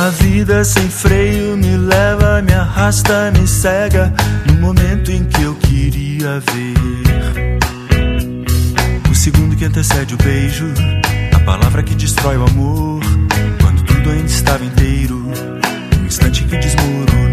A vida sem freio me leva, me arrasta, me cega no momento em que eu queria ver. O segundo que antecede o beijo, a palavra que destrói o amor, quando tudo ainda estava inteiro, o instante que desmoronou.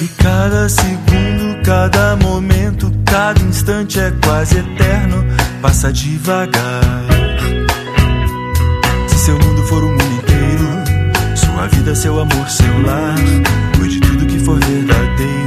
E cada segundo, cada momento, cada instante é quase eterno, passa devagar. Se seu mundo for o mundo inteiro, sua vida, seu amor, seu lar, cuide tudo que for verdade.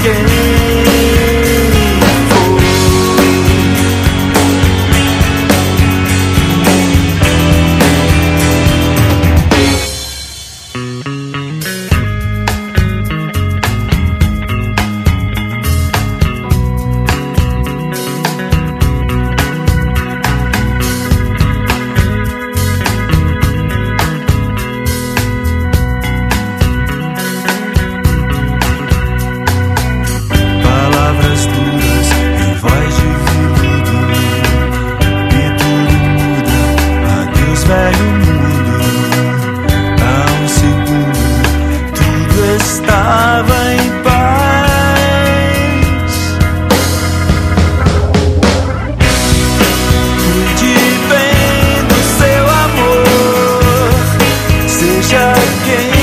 again quem